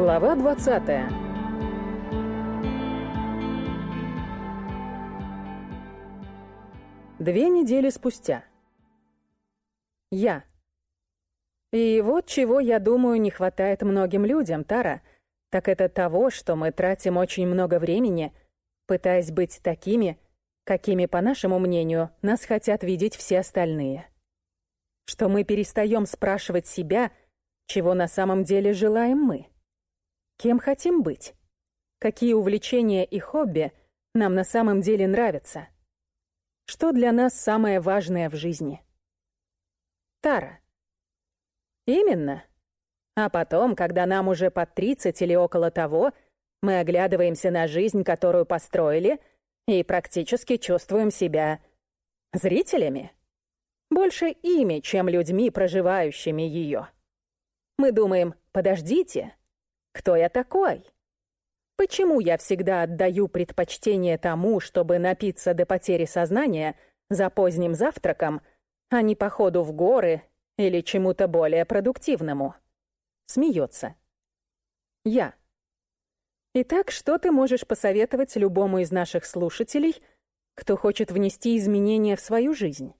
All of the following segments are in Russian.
Глава 20 Две недели спустя. Я. И вот чего, я думаю, не хватает многим людям, Тара, так это того, что мы тратим очень много времени, пытаясь быть такими, какими, по нашему мнению, нас хотят видеть все остальные. Что мы перестаем спрашивать себя, чего на самом деле желаем мы. Кем хотим быть? Какие увлечения и хобби нам на самом деле нравятся? Что для нас самое важное в жизни? Тара. Именно. А потом, когда нам уже под 30 или около того, мы оглядываемся на жизнь, которую построили, и практически чувствуем себя зрителями. Больше ими, чем людьми, проживающими ее. Мы думаем, подождите, кто я такой? Почему я всегда отдаю предпочтение тому, чтобы напиться до потери сознания за поздним завтраком, а не походу в горы или чему-то более продуктивному? Смеется. Я. Итак, что ты можешь посоветовать любому из наших слушателей, кто хочет внести изменения в свою жизнь?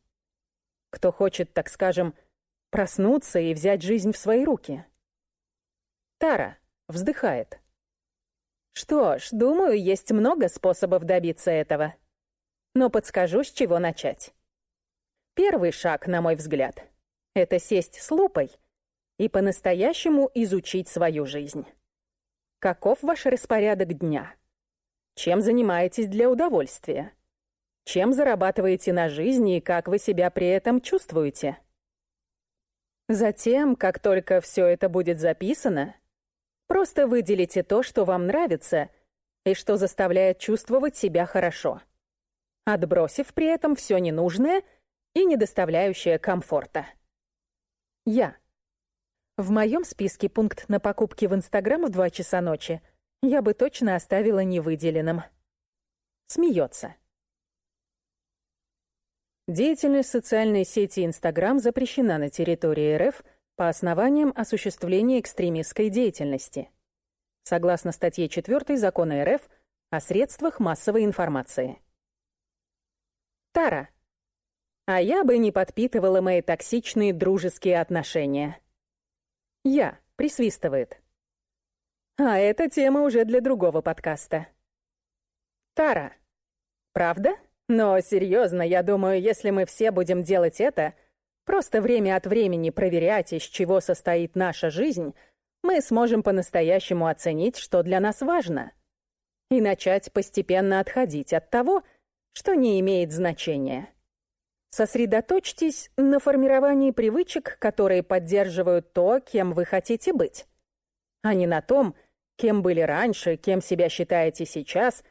Кто хочет, так скажем, проснуться и взять жизнь в свои руки? Тара. Вздыхает. Что ж, думаю, есть много способов добиться этого. Но подскажу, с чего начать. Первый шаг, на мой взгляд, это сесть с лупой и по-настоящему изучить свою жизнь. Каков ваш распорядок дня? Чем занимаетесь для удовольствия? Чем зарабатываете на жизни и как вы себя при этом чувствуете? Затем, как только все это будет записано, Просто выделите то, что вам нравится и что заставляет чувствовать себя хорошо, отбросив при этом все ненужное и не доставляющее комфорта. Я. В моем списке пункт на покупки в Инстаграм в 2 часа ночи я бы точно оставила невыделенным. Смеется. Деятельность социальной сети Инстаграм запрещена на территории РФ – по основаниям осуществления экстремистской деятельности, согласно статье 4 Закона РФ о средствах массовой информации. Тара. А я бы не подпитывала мои токсичные дружеские отношения. Я. Присвистывает. А эта тема уже для другого подкаста. Тара. Правда? Но серьезно, я думаю, если мы все будем делать это — Просто время от времени проверять, из чего состоит наша жизнь, мы сможем по-настоящему оценить, что для нас важно, и начать постепенно отходить от того, что не имеет значения. Сосредоточьтесь на формировании привычек, которые поддерживают то, кем вы хотите быть, а не на том, кем были раньше, кем себя считаете сейчас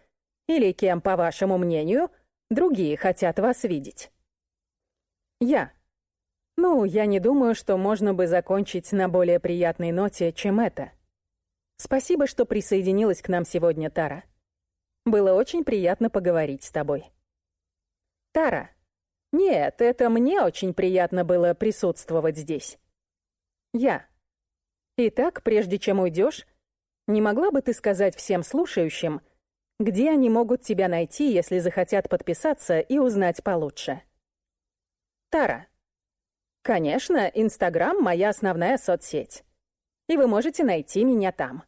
или кем, по вашему мнению, другие хотят вас видеть. Я. Ну, я не думаю, что можно бы закончить на более приятной ноте, чем это. Спасибо, что присоединилась к нам сегодня, Тара. Было очень приятно поговорить с тобой. Тара. Нет, это мне очень приятно было присутствовать здесь. Я. Итак, прежде чем уйдешь, не могла бы ты сказать всем слушающим, где они могут тебя найти, если захотят подписаться и узнать получше? Тара. Конечно, Инстаграм — моя основная соцсеть. И вы можете найти меня там.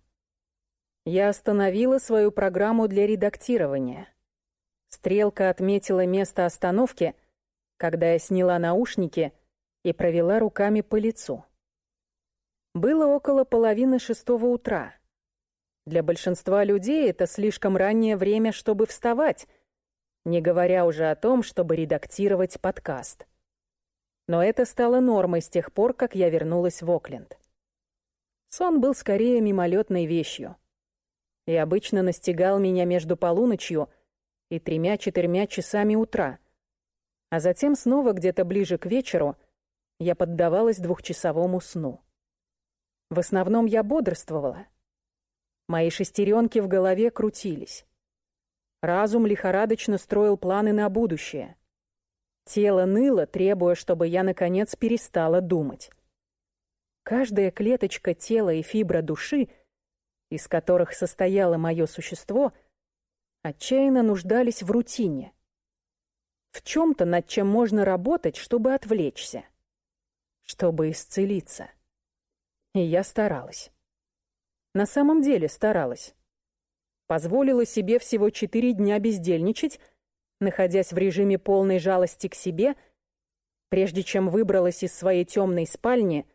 Я остановила свою программу для редактирования. Стрелка отметила место остановки, когда я сняла наушники и провела руками по лицу. Было около половины шестого утра. Для большинства людей это слишком раннее время, чтобы вставать, не говоря уже о том, чтобы редактировать подкаст но это стало нормой с тех пор, как я вернулась в Окленд. Сон был скорее мимолетной вещью и обычно настигал меня между полуночью и тремя-четырьмя часами утра, а затем снова где-то ближе к вечеру я поддавалась двухчасовому сну. В основном я бодрствовала. Мои шестеренки в голове крутились. Разум лихорадочно строил планы на будущее — Тело ныло, требуя, чтобы я, наконец, перестала думать. Каждая клеточка тела и фибра души из которых состояло мое существо, отчаянно нуждались в рутине. В чем-то, над чем можно работать, чтобы отвлечься, чтобы исцелиться. И я старалась. На самом деле старалась. Позволила себе всего четыре дня бездельничать, находясь в режиме полной жалости к себе, прежде чем выбралась из своей темной спальни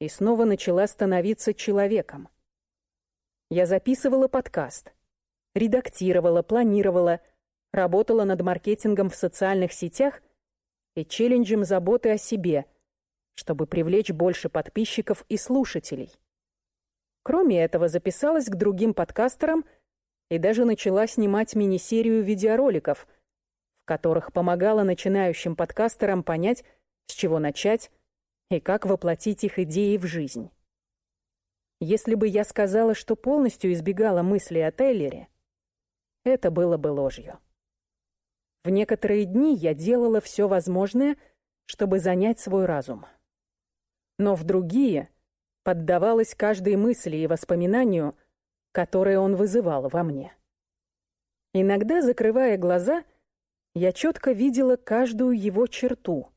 и снова начала становиться человеком. Я записывала подкаст, редактировала, планировала, работала над маркетингом в социальных сетях и челленджем заботы о себе, чтобы привлечь больше подписчиков и слушателей. Кроме этого, записалась к другим подкастерам и даже начала снимать мини-серию видеороликов, которых помогала начинающим подкастерам понять, с чего начать и как воплотить их идеи в жизнь. Если бы я сказала, что полностью избегала мысли о Тейлере, это было бы ложью. В некоторые дни я делала все возможное, чтобы занять свой разум. Но в другие поддавалась каждой мысли и воспоминанию, которое он вызывал во мне. Иногда, закрывая глаза, я четко видела каждую его черту,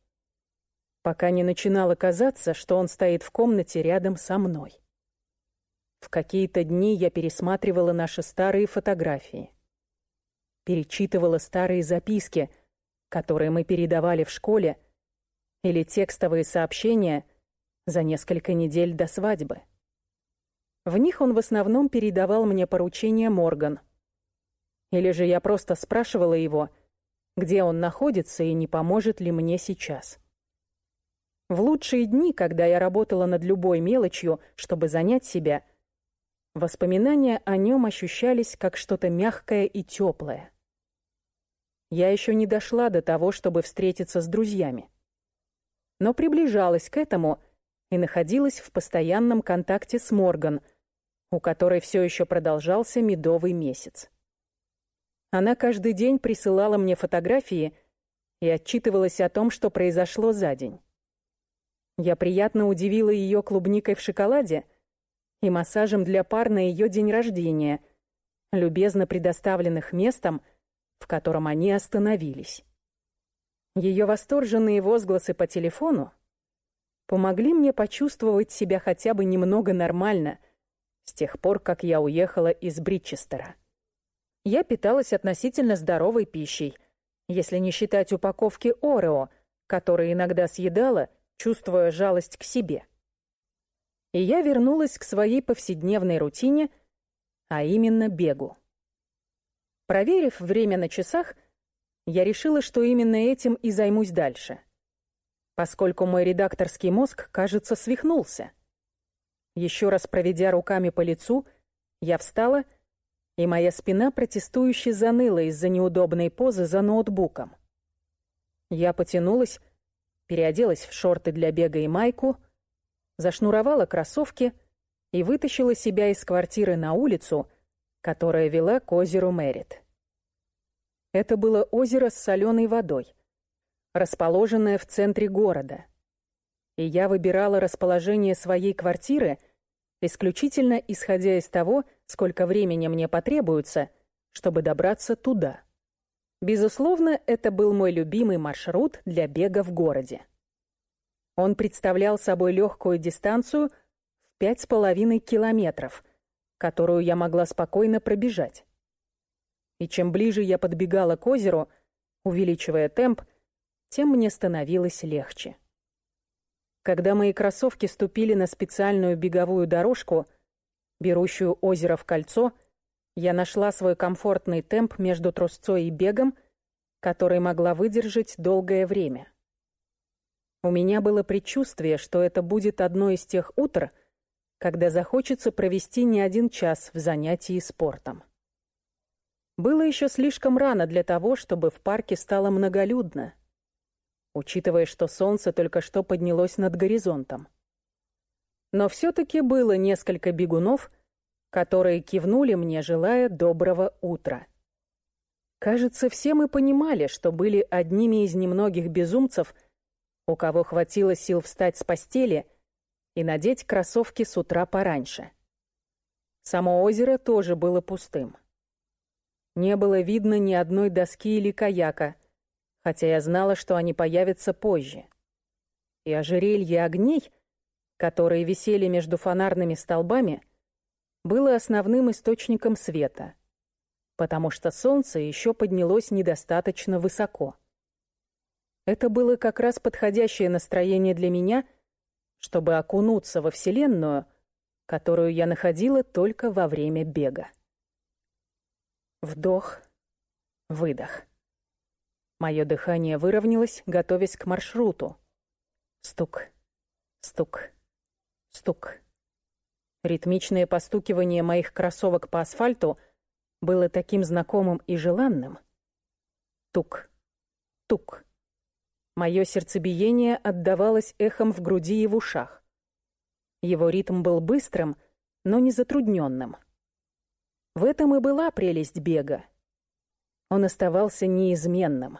пока не начинало казаться, что он стоит в комнате рядом со мной. В какие-то дни я пересматривала наши старые фотографии. Перечитывала старые записки, которые мы передавали в школе, или текстовые сообщения за несколько недель до свадьбы. В них он в основном передавал мне поручения Морган. Или же я просто спрашивала его, где он находится и не поможет ли мне сейчас. В лучшие дни, когда я работала над любой мелочью, чтобы занять себя — Воспоминания о нем ощущались как что-то мягкое и теплое. Я еще не дошла до того, чтобы встретиться с друзьями. Но приближалась к этому и находилась в постоянном контакте с Морган, у которой все еще продолжался медовый месяц. Она каждый день присылала мне фотографии и отчитывалась о том, что произошло за день. Я приятно удивила ее клубникой в шоколаде — и массажем для пар на ее день рождения, любезно предоставленных местом, в котором они остановились. Ее восторженные возгласы по телефону помогли мне почувствовать себя хотя бы немного нормально с тех пор, как я уехала из Бритчестера. Я питалась относительно здоровой пищей, если не считать упаковки Орео, которые иногда съедала, чувствуя жалость к себе и я вернулась к своей повседневной рутине, а именно бегу. Проверив время на часах, я решила, что именно этим и займусь дальше, поскольку мой редакторский мозг, кажется, свихнулся. Еще раз проведя руками по лицу, я встала, и моя спина протестующе заныла из-за неудобной позы за ноутбуком. Я потянулась, переоделась в шорты для бега и майку — зашнуровала кроссовки и вытащила себя из квартиры на улицу, которая вела к озеру Мэрит. Это было озеро с соленой водой, расположенное в центре города. И я выбирала расположение своей квартиры исключительно исходя из того, сколько времени мне потребуется, чтобы добраться туда. Безусловно, это был мой любимый маршрут для бега в городе. Он представлял собой легкую дистанцию в пять с половиной километров, которую я могла спокойно пробежать. И чем ближе я подбегала к озеру, увеличивая темп, тем мне становилось легче. Когда мои кроссовки ступили на специальную беговую дорожку, берущую озеро в кольцо, я нашла свой комфортный темп между трусцой и бегом, который могла выдержать долгое время. У меня было предчувствие, что это будет одно из тех утр, когда захочется провести не один час в занятии спортом. Было еще слишком рано для того, чтобы в парке стало многолюдно, учитывая, что солнце только что поднялось над горизонтом. Но все-таки было несколько бегунов, которые кивнули мне, желая доброго утра. Кажется, все мы понимали, что были одними из немногих безумцев — у кого хватило сил встать с постели и надеть кроссовки с утра пораньше. Само озеро тоже было пустым. Не было видно ни одной доски или каяка, хотя я знала, что они появятся позже. И ожерелье огней, которые висели между фонарными столбами, было основным источником света, потому что солнце еще поднялось недостаточно высоко. Это было как раз подходящее настроение для меня, чтобы окунуться во Вселенную, которую я находила только во время бега. Вдох, выдох. Мое дыхание выровнялось, готовясь к маршруту. Стук, стук, стук. Ритмичное постукивание моих кроссовок по асфальту было таким знакомым и желанным. Тук, тук. Мое сердцебиение отдавалось эхом в груди и в ушах. Его ритм был быстрым, но не затрудненным. В этом и была прелесть бега. Он оставался неизменным.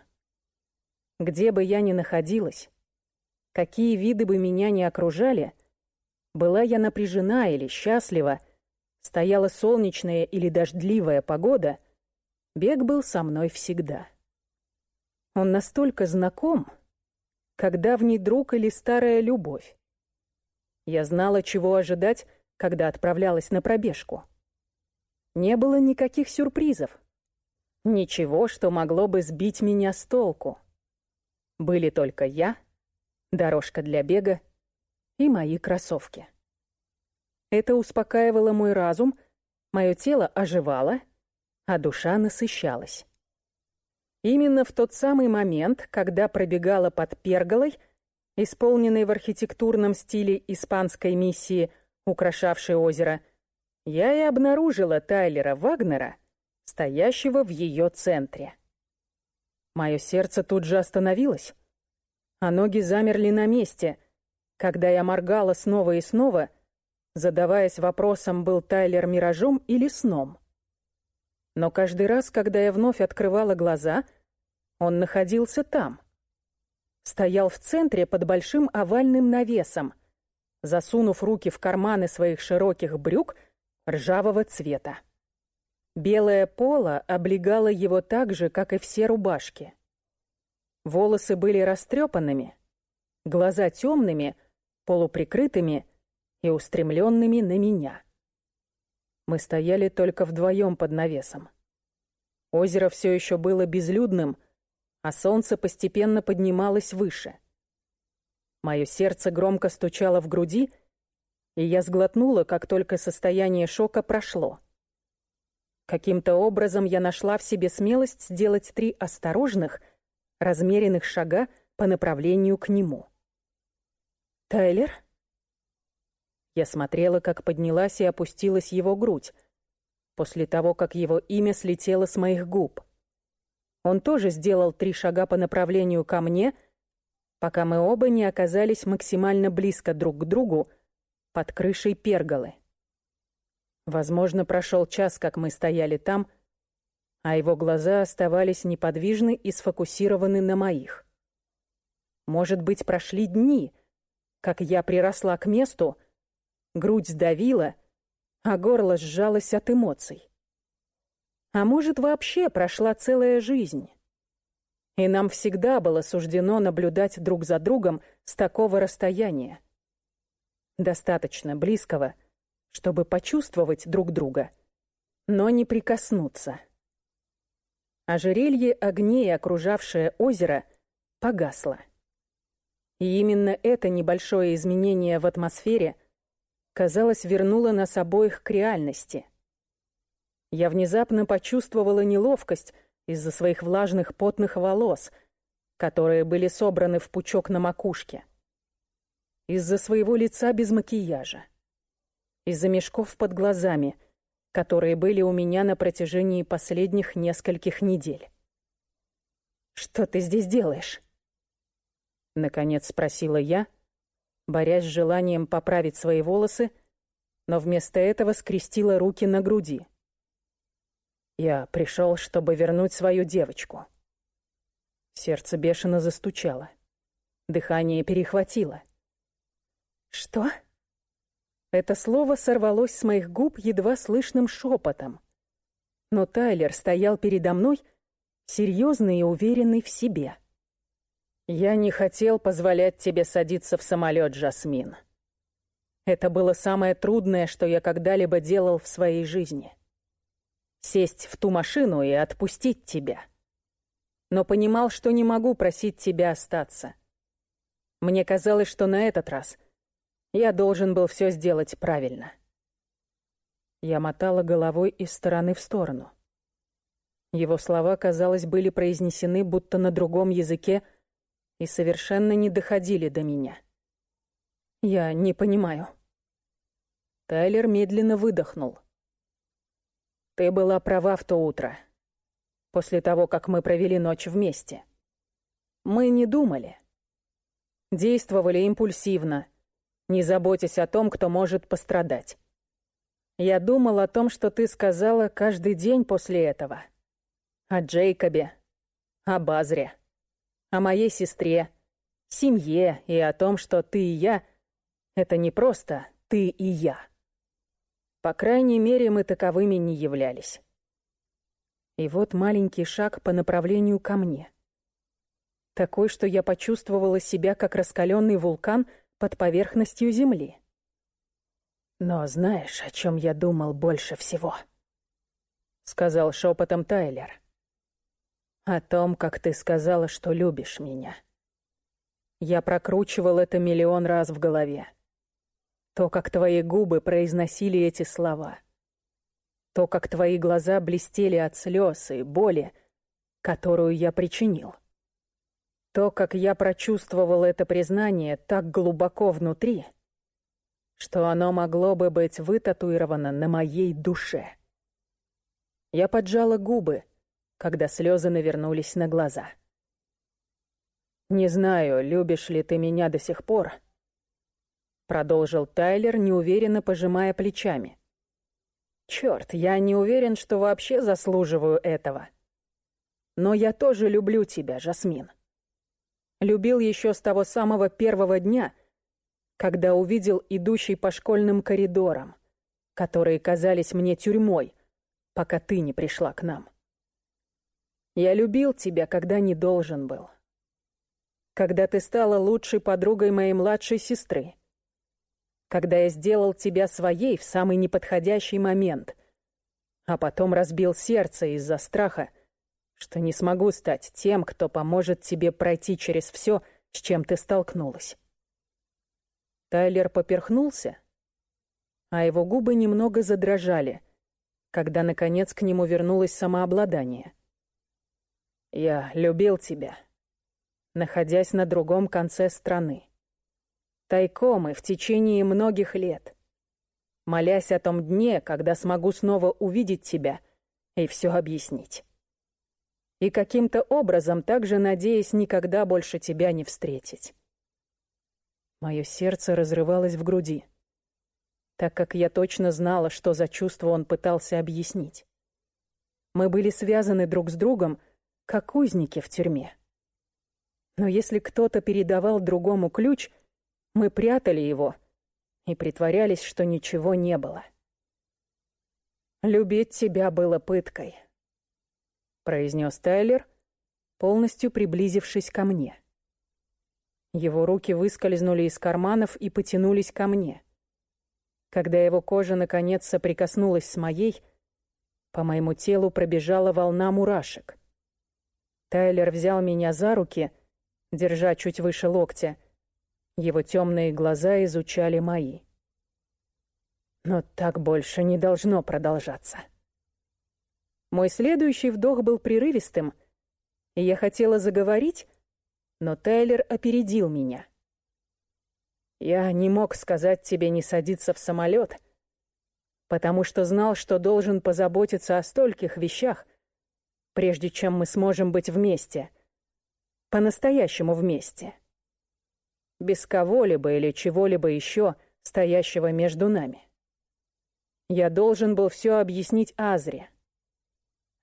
Где бы я ни находилась, какие виды бы меня ни окружали, была я напряжена или счастлива, стояла солнечная или дождливая погода, бег был со мной всегда. Он настолько знаком, как давний друг или старая любовь. Я знала, чего ожидать, когда отправлялась на пробежку. Не было никаких сюрпризов. Ничего, что могло бы сбить меня с толку. Были только я, дорожка для бега и мои кроссовки. Это успокаивало мой разум, мое тело оживало, а душа насыщалась. Именно в тот самый момент, когда пробегала под перголой, исполненной в архитектурном стиле испанской миссии, украшавшей озеро, я и обнаружила Тайлера Вагнера, стоящего в ее центре. Мое сердце тут же остановилось, а ноги замерли на месте, когда я моргала снова и снова, задаваясь вопросом, был Тайлер миражом или сном. Но каждый раз, когда я вновь открывала глаза, он находился там. Стоял в центре под большим овальным навесом, засунув руки в карманы своих широких брюк ржавого цвета. Белое поло облегало его так же, как и все рубашки. Волосы были растрепанными, глаза темными, полуприкрытыми и устремленными на меня. Мы стояли только вдвоем под навесом. Озеро все еще было безлюдным, а солнце постепенно поднималось выше. Мое сердце громко стучало в груди, и я сглотнула, как только состояние шока прошло. Каким-то образом я нашла в себе смелость сделать три осторожных, размеренных шага по направлению к нему. «Тайлер?» Я смотрела, как поднялась и опустилась его грудь, после того, как его имя слетело с моих губ. Он тоже сделал три шага по направлению ко мне, пока мы оба не оказались максимально близко друг к другу под крышей перголы. Возможно, прошел час, как мы стояли там, а его глаза оставались неподвижны и сфокусированы на моих. Может быть, прошли дни, как я приросла к месту, грудь сдавила, а горло сжалось от эмоций. А может, вообще прошла целая жизнь. И нам всегда было суждено наблюдать друг за другом с такого расстояния. Достаточно близкого — чтобы почувствовать друг друга, но не прикоснуться. Ожерелье огней, окружавшее озеро, погасло. И именно это небольшое изменение в атмосфере, казалось, вернуло нас обоих к реальности. Я внезапно почувствовала неловкость из-за своих влажных потных волос, которые были собраны в пучок на макушке, из-за своего лица без макияжа из-за мешков под глазами, которые были у меня на протяжении последних нескольких недель. «Что ты здесь делаешь?» Наконец спросила я, борясь с желанием поправить свои волосы, но вместо этого скрестила руки на груди. Я пришел, чтобы вернуть свою девочку. Сердце бешено застучало. Дыхание перехватило. «Что?» Это слово сорвалось с моих губ едва слышным шепотом. Но Тайлер стоял передо мной, серьезный и уверенный в себе. «Я не хотел позволять тебе садиться в самолет, Жасмин. Это было самое трудное, что я когда-либо делал в своей жизни. Сесть в ту машину и отпустить тебя. Но понимал, что не могу просить тебя остаться. Мне казалось, что на этот раз я должен был все сделать правильно». Я мотала головой из стороны в сторону. Его слова, казалось, были произнесены будто на другом языке и совершенно не доходили до меня. Я не понимаю. Тайлер медленно выдохнул. Ты была права в то утро. После того, как мы провели ночь вместе. Мы не думали. Действовали импульсивно, не заботясь о том, кто может пострадать. Я думал о том, что ты сказала каждый день после этого. О Джейкобе, о Базре, о моей сестре, семье и о том, что ты и я — это не просто ты и я. По крайней мере, мы таковыми не являлись. И вот маленький шаг по направлению ко мне. Такой, что я почувствовала себя как раскаленный вулкан под поверхностью земли. «Но знаешь, о чем я думал больше всего?» — сказал шепотом Тайлер. «О том, как ты сказала, что любишь меня. Я прокручивал это миллион раз в голове. То, как твои губы произносили эти слова. То, как твои глаза блестели от слез и боли, которую я причинил. То, как я прочувствовал это признание так глубоко внутри — что оно могло бы быть вытатуировано на моей душе. Я поджала губы, когда слезы навернулись на глаза. «Не знаю, любишь ли ты меня до сих пор», — продолжил Тайлер, неуверенно пожимая плечами. «Чёрт, я не уверен, что вообще заслуживаю этого. Но я тоже люблю тебя, Жасмин. Любил еще с того самого первого дня — когда увидел идущий по школьным коридорам, которые казались мне тюрьмой, пока ты не пришла к нам. Я любил тебя, когда не должен был. Когда ты стала лучшей подругой моей младшей сестры. Когда я сделал тебя своей в самый неподходящий момент, а потом разбил сердце из-за страха, что не смогу стать тем, кто поможет тебе пройти через все, с чем ты столкнулась. Тайлер поперхнулся, а его губы немного задрожали, когда, наконец, к нему вернулось самообладание. «Я любил тебя, находясь на другом конце страны. Тайком и в течение многих лет, молясь о том дне, когда смогу снова увидеть тебя и все объяснить. И каким-то образом также надеясь никогда больше тебя не встретить. Мое сердце разрывалось в груди, так как я точно знала, что за чувство он пытался объяснить. Мы были связаны друг с другом, как узники в тюрьме. Но если кто-то передавал другому ключ, мы прятали его и притворялись, что ничего не было. «Любить тебя было пыткой», — произнес Тайлер, полностью приблизившись ко мне. Его руки выскользнули из карманов и потянулись ко мне. Когда его кожа наконец соприкоснулась с моей, по моему телу пробежала волна мурашек. Тайлер взял меня за руки, держа чуть выше локтя. Его темные глаза изучали мои. Но так больше не должно продолжаться. Мой следующий вдох был прерывистым, и я хотела заговорить, но Тайлер опередил меня. Я не мог сказать тебе не садиться в самолет, потому что знал, что должен позаботиться о стольких вещах, прежде чем мы сможем быть вместе, по-настоящему вместе, без кого-либо или чего-либо еще, стоящего между нами. Я должен был все объяснить Азре.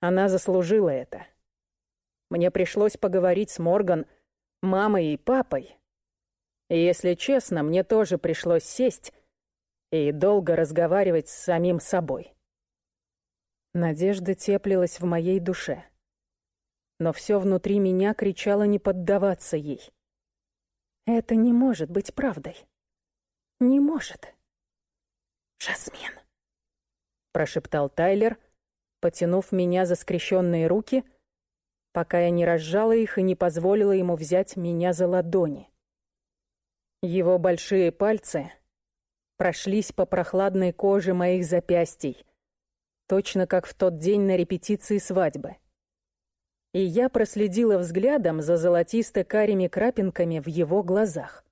Она заслужила это. Мне пришлось поговорить с Морган мамой и папой. И если честно, мне тоже пришлось сесть и долго разговаривать с самим собой. Надежда теплилась в моей душе. Но все внутри меня кричало не поддаваться ей. Это не может быть правдой. Не может. «Жасмин», — прошептал Тайлер, потянув меня за скрещенные руки, пока я не разжала их и не позволила ему взять меня за ладони. Его большие пальцы прошлись по прохладной коже моих запястий, точно как в тот день на репетиции свадьбы. И я проследила взглядом за золотисто-карими крапинками в его глазах.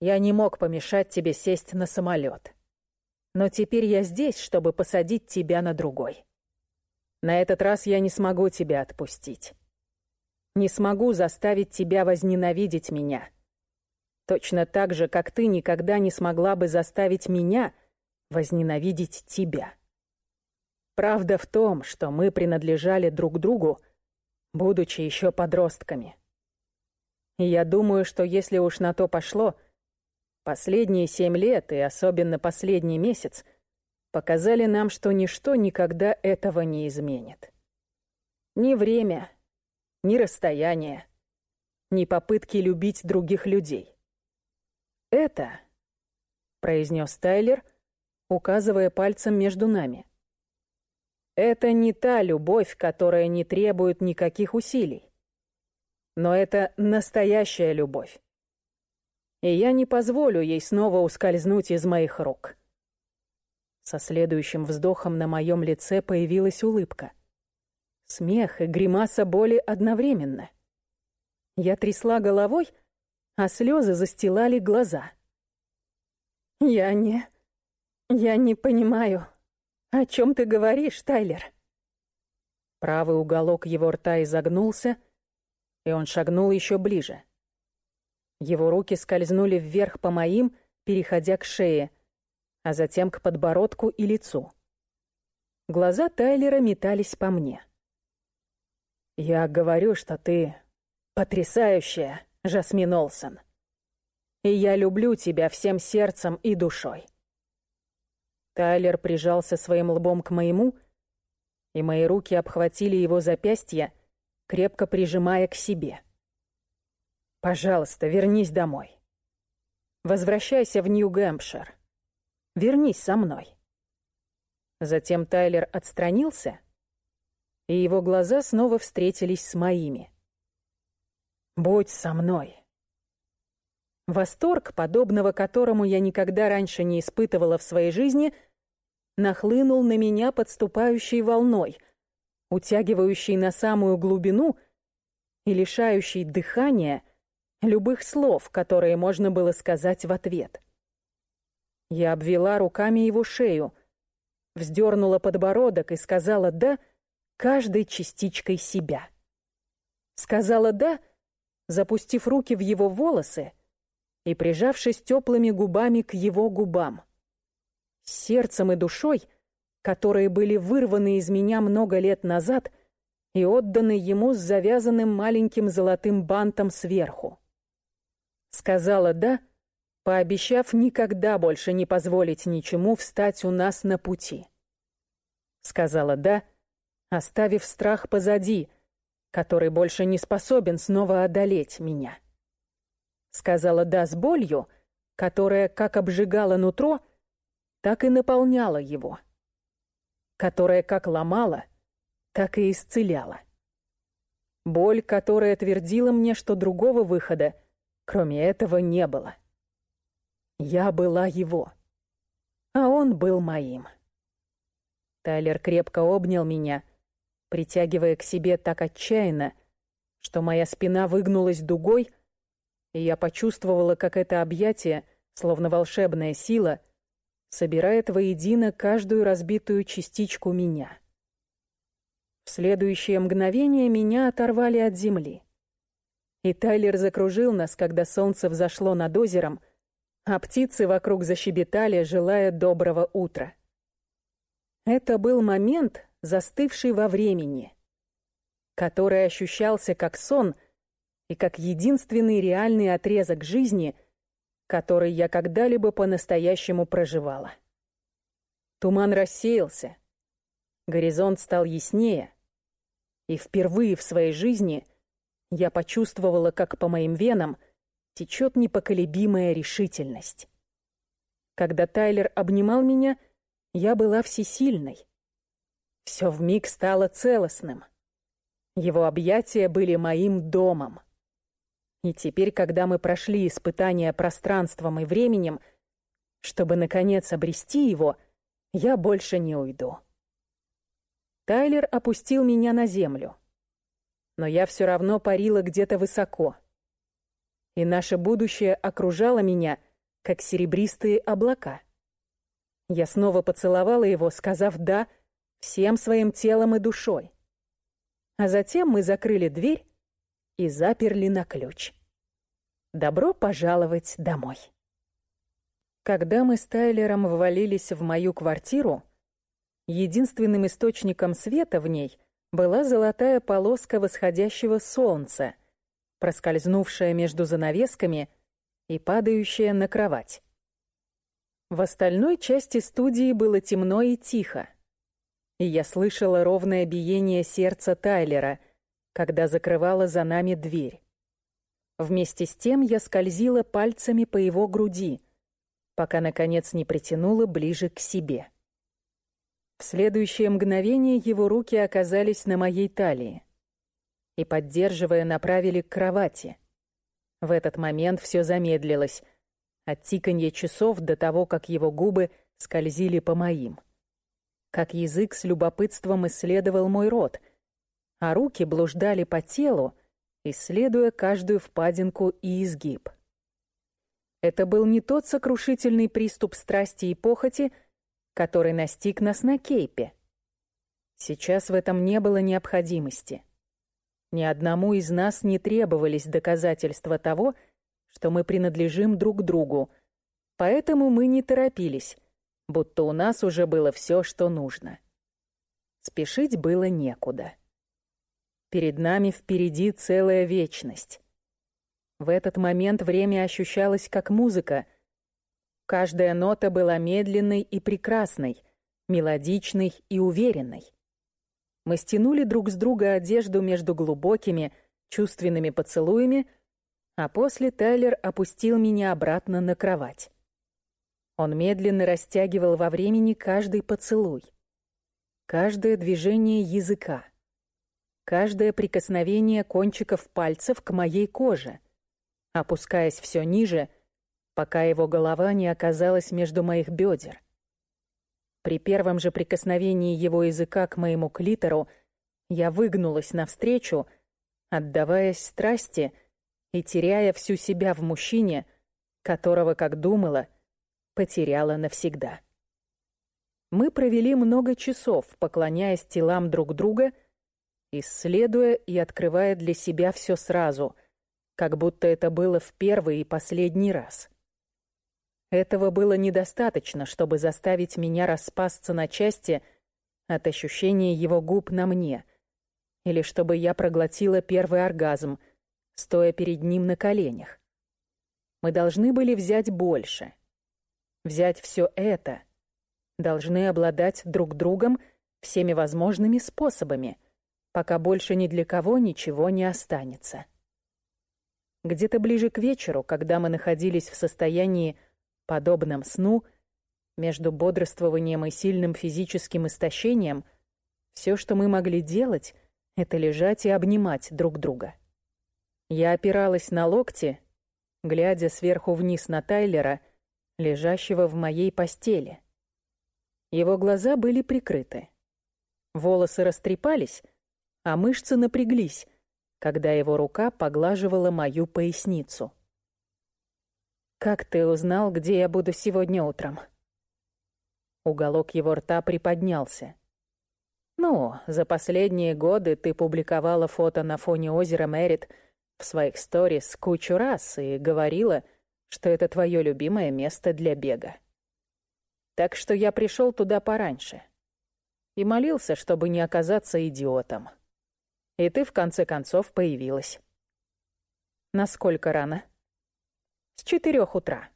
Я не мог помешать тебе сесть на самолет. Но теперь я здесь, чтобы посадить тебя на другой. На этот раз я не смогу тебя отпустить. Не смогу заставить тебя возненавидеть меня. Точно так же, как ты никогда не смогла бы заставить меня возненавидеть тебя. Правда в том, что мы принадлежали друг другу, будучи еще подростками. И я думаю, что если уж на то пошло, последние семь лет и особенно последний месяц показали нам, что ничто никогда этого не изменит. Ни время, ни расстояние, ни попытки любить других людей. «Это», — произнес Тайлер, указывая пальцем между нами. «Это не та любовь, которая не требует никаких усилий. Но это настоящая любовь. И я не позволю ей снова ускользнуть из моих рук». Со следующим вздохом на моем лице появилась улыбка. Смех и гримаса боли одновременно. Я трясла головой, — а слезы застилали глаза. «Я не... я не понимаю, о чем ты говоришь, Тайлер?» Правый уголок его рта изогнулся, и он шагнул еще ближе. Его руки скользнули вверх по моим, переходя к шее, а затем к подбородку и лицу. Глаза Тайлера метались по мне. «Я говорю, что ты потрясающая», Жасмин Олсен. И я люблю тебя всем сердцем и душой. Тайлер прижался своим лбом к моему, и мои руки обхватили его запястья, крепко прижимая к себе. «Пожалуйста, вернись домой. Возвращайся в Нью-Гэмпшир. Вернись со мной». Затем Тайлер отстранился, и его глаза снова встретились с моими. Будь со мной. Восторг, подобного которому я никогда раньше не испытывала в своей жизни, нахлынул на меня подступающей волной, утягивающей на самую глубину и лишающей дыхания любых слов, которые можно было сказать в ответ. Я обвела руками его шею, вздернула подбородок и сказала «да» каждой частичкой себя. Сказала «да» — запустив руки в его волосы и прижавшись теплыми губами к его губам. Сердцем и душой, которые были вырваны из меня много лет назад и отданы ему с завязанным маленьким золотым бантом сверху. Сказала «да», пообещав никогда больше не позволить ничему встать у нас на пути. Сказала «да», оставив страх позади — который больше не способен снова одолеть меня. Сказала «да» с болью, которая как обжигала нутро, так и наполняла его. Которая как ломала, так и исцеляла. Боль, которая твердила мне, что другого выхода, кроме этого, не было. Я была его, а он был моим. Тайлер крепко обнял меня — притягивая к себе так отчаянно, что моя спина выгнулась дугой, и я почувствовала, как это объятие, словно волшебная сила, собирает воедино каждую разбитую частичку меня. В следующее мгновение меня оторвали от земли. И Тайлер закружил нас, когда солнце взошло над озером, а птицы вокруг защебетали, желая доброго утра. Это был момент, застывший во времени, который ощущался как сон и как единственный реальный отрезок жизни, который я когда-либо по-настоящему проживала. Туман рассеялся, горизонт стал яснее, и впервые в своей жизни я почувствовала, как по моим венам течет непоколебимая решительность. Когда Тайлер обнимал меня, я была всесильной. Все вмиг стало целостным. Его объятия были моим домом. И теперь, когда мы прошли испытания пространством и временем, чтобы, наконец, обрести его, я больше не уйду. Тайлер опустил меня на землю. Но я все равно парила где-то высоко. И наше будущее окружало меня, как серебристые облака. Я снова поцеловала его, сказав «да» всем своим телом и душой. А затем мы закрыли дверь и заперли на ключ. Добро пожаловать домой. Когда мы с Тайлером ввалились в мою квартиру, Единственным источником света в ней была золотая полоска восходящего солнца, проскользнувшая между занавесками и падающая на кровать. В остальной части студии было темно и тихо, и я слышала ровное биение сердца Тайлера, когда закрывала за нами дверь. Вместе с тем я скользила пальцами по его груди, пока, наконец, не притянула ближе к себе. В следующее мгновение его руки оказались на моей талии и, поддерживая, направили к кровати. В этот момент все замедлилось, от тиканья часов до того, как его губы скользили по моим. Как язык с любопытством исследовал мой рот, а руки блуждали по телу, исследуя каждую впадинку и изгиб. Это был не тот сокрушительный приступ страсти и похоти, который настиг нас на Кейпе. Сейчас в этом не было необходимости. Ни одному из нас не требовались доказательства того, что мы принадлежим друг другу, поэтому мы не торопились, будто у нас уже было все, что нужно. Спешить было некуда. Перед нами впереди целая вечность. В этот момент время ощущалось как музыка — Каждая нота была медленной и прекрасной, мелодичной и уверенной. Мы стянули друг с друга одежду между глубокими, чувственными поцелуями, а после Тайлер опустил меня обратно на кровать. Он медленно растягивал во времени каждый поцелуй, каждое движение языка, каждое прикосновение кончиков пальцев к моей коже, опускаясь все ниже — пока его голова не оказалась между моих бедер. При первом же прикосновении его языка к моему клитору я выгнулась навстречу, отдаваясь страсти и теряя всю себя в мужчине, которого, как думала, потеряла навсегда. Мы провели много часов, поклоняясь телам друг друга, исследуя и открывая для себя все сразу, как будто это было в первый и последний раз. Этого было недостаточно, чтобы заставить меня распасться на части от ощущения его губ на мне, или чтобы я проглотила первый оргазм, стоя перед ним на коленях. Мы должны были взять больше. Взять все это. Должны обладать друг другом всеми возможными способами, пока больше ни для кого ничего не останется. Где-то ближе к вечеру, когда мы находились в состоянии подобном сну, между бодрствованием и сильным физическим истощением, все, что мы могли делать, это лежать и обнимать друг друга. Я опиралась на локти, глядя сверху вниз на Тайлера, лежащего в моей постели. Его глаза были прикрыты. Волосы растрепались, а мышцы напряглись, когда его рука поглаживала мою поясницу. «Как ты узнал, где я буду сегодня утром?» Уголок его рта приподнялся. «Ну, за последние годы ты публиковала фото на фоне озера Мэрит в своих сторис кучу раз и говорила, что это твое любимое место для бега. Так что я пришел туда пораньше и молился, чтобы не оказаться идиотом. И ты в конце концов появилась. Насколько рано?» С четырех утра.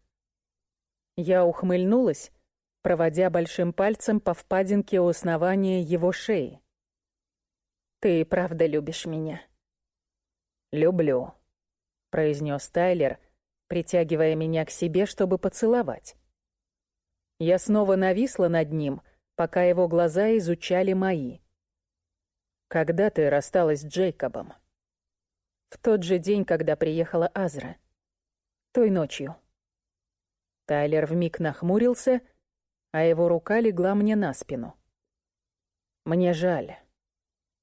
Я ухмыльнулась, проводя большим пальцем по впадинке у основания его шеи. «Ты правда любишь меня?» «Люблю», — произнес Тайлер, притягивая меня к себе, чтобы поцеловать. Я снова нависла над ним, пока его глаза изучали мои. «Когда ты рассталась с Джейкобом?» «В тот же день, когда приехала Азра. Той ночью». Тайлер вмиг нахмурился, а его рука легла мне на спину. «Мне жаль.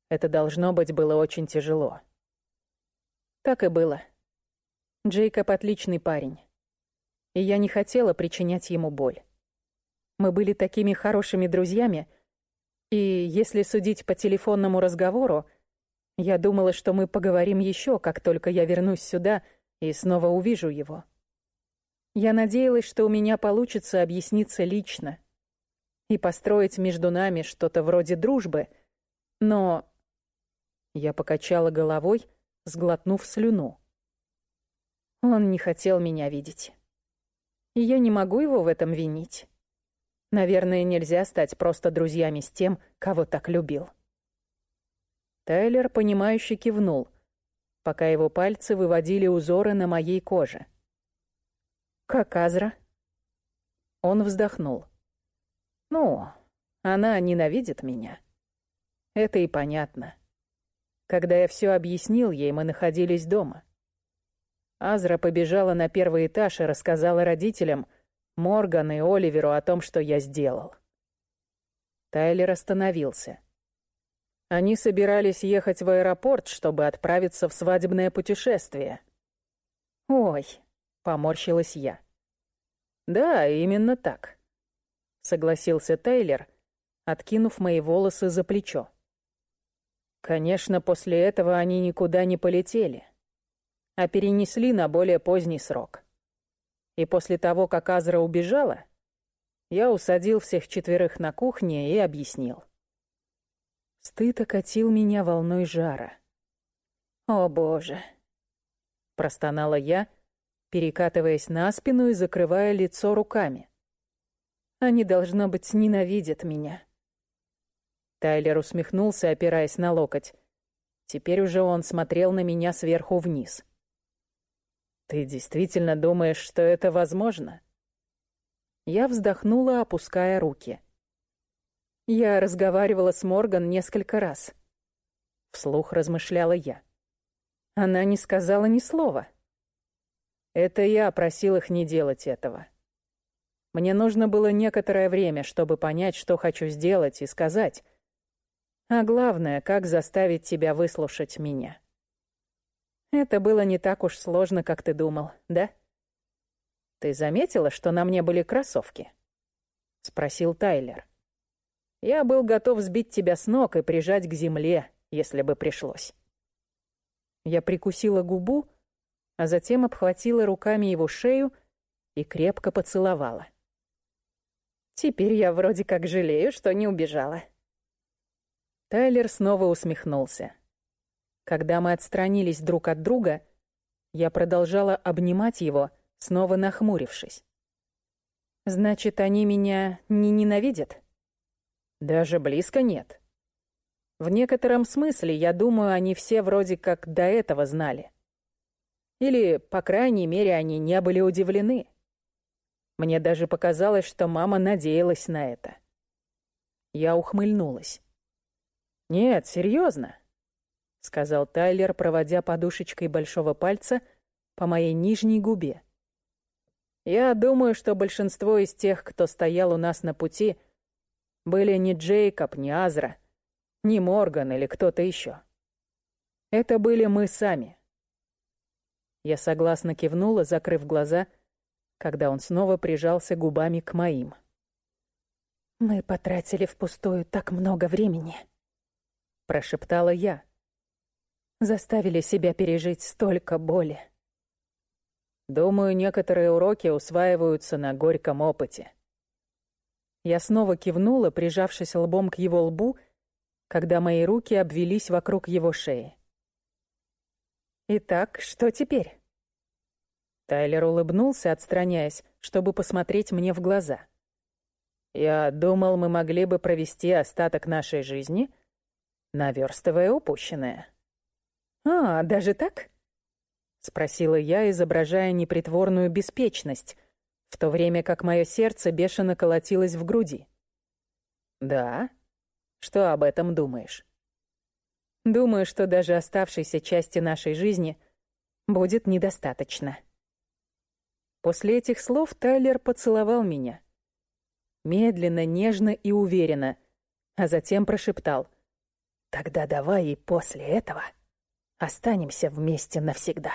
Это должно быть было очень тяжело». Так и было. Джейкоб отличный парень. И я не хотела причинять ему боль. Мы были такими хорошими друзьями, и если судить по телефонному разговору, я думала, что мы поговорим еще, как только я вернусь сюда и снова увижу его. Я надеялась, что у меня получится объясниться лично и построить между нами что-то вроде дружбы, но... Я покачала головой, сглотнув слюну. Он не хотел меня видеть. И я не могу его в этом винить. Наверное, нельзя стать просто друзьями с тем, кого так любил. Тайлер, понимающе кивнул, пока его пальцы выводили узоры на моей коже. «Как Азра?» Он вздохнул. «Ну, она ненавидит меня. Это и понятно. Когда я все объяснил ей, мы находились дома. Азра побежала на первый этаж и рассказала родителям, Морган и Оливеру о том, что я сделал. Тайлер остановился. Они собирались ехать в аэропорт, чтобы отправиться в свадебное путешествие. «Ой», — поморщилась я. «Да, именно так», — согласился Тейлор, откинув мои волосы за плечо. Конечно, после этого они никуда не полетели, а перенесли на более поздний срок. И после того, как Азра убежала, я усадил всех четверых на кухне и объяснил. Стыд окатил меня волной жара. «О, Боже!» — простонала я, перекатываясь на спину и закрывая лицо руками. Они, должно быть, ненавидят меня. Тайлер усмехнулся, опираясь на локоть. Теперь уже он смотрел на меня сверху вниз. «Ты действительно думаешь, что это возможно?» Я вздохнула, опуская руки. Я разговаривала с Морган несколько раз. Вслух размышляла я. Она не сказала ни слова. Это я просил их не делать этого. Мне нужно было некоторое время, чтобы понять, что хочу сделать и сказать. А главное, как заставить тебя выслушать меня. Это было не так уж сложно, как ты думал, да? Ты заметила, что на мне были кроссовки? Спросил Тайлер. Я был готов сбить тебя с ног и прижать к земле, если бы пришлось. Я прикусила губу, а затем обхватила руками его шею и крепко поцеловала. Теперь я вроде как жалею, что не убежала. Тайлер снова усмехнулся. Когда мы отстранились друг от друга, я продолжала обнимать его, снова нахмурившись. «Значит, они меня не ненавидят?» «Даже близко нет. В некотором смысле, я думаю, они все вроде как до этого знали. Или, по крайней мере, они не были удивлены. Мне даже показалось, что мама надеялась на это. Я ухмыльнулась. «Нет, серьезно», — сказал Тайлер, проводя подушечкой большого пальца по моей нижней губе. «Я думаю, что большинство из тех, кто стоял у нас на пути, были не Джейкоб, не Азра, не Морган или кто-то еще. Это были мы сами. Я согласно кивнула, закрыв глаза, когда он снова прижался губами к моим. «Мы потратили впустую так много времени», — прошептала я. «Заставили себя пережить столько боли». Думаю, некоторые уроки усваиваются на горьком опыте. Я снова кивнула, прижавшись лбом к его лбу, когда мои руки обвелись вокруг его шеи. «Итак, что теперь?» Тайлер улыбнулся, отстраняясь, чтобы посмотреть мне в глаза. «Я думал, мы могли бы провести остаток нашей жизни, наверстывая упущенное». «А, даже так?» — спросила я, изображая непритворную беспечность, в то время как мое сердце бешено колотилось в груди. «Да? Что об этом думаешь?» «Думаю, что даже оставшейся части нашей жизни будет недостаточно». После этих слов Тайлер поцеловал меня. Медленно, нежно и уверенно, а затем прошептал. «Тогда давай и после этого останемся вместе навсегда».